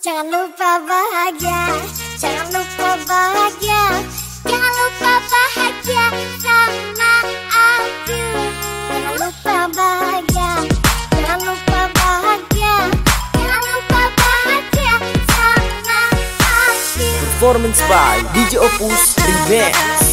Jangan lupa bahagia, jangan lupa bahagia, jangan lupa bahagia sama aku. Jangan lupa bahagia, jangan lupa bahagia, jangan lupa bahagia sama. Performance by DJ Opus Remix.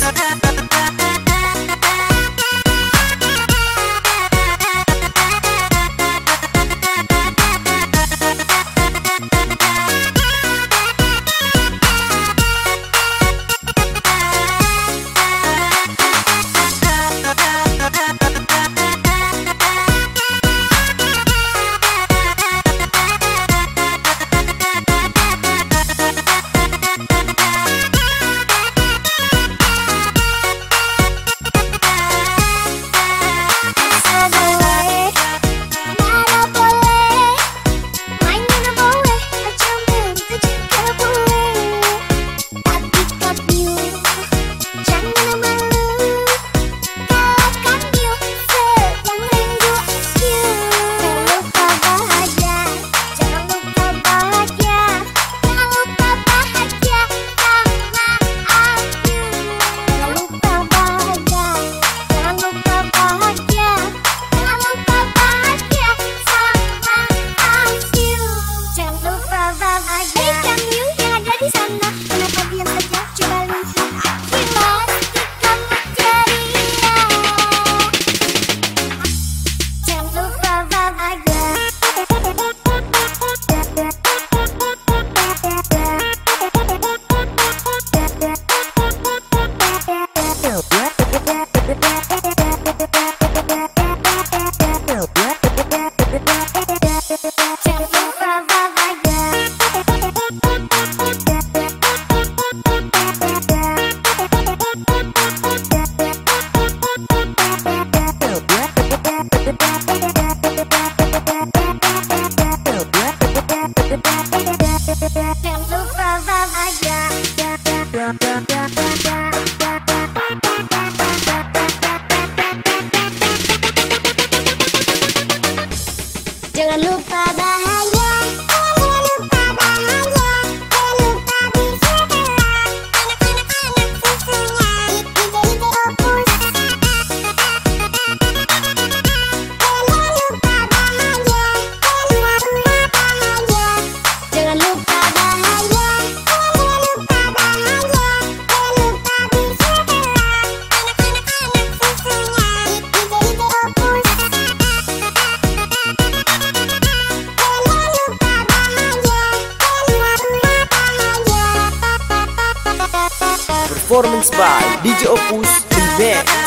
Jangan lupa bahagia performance by DJ Opus The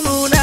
en una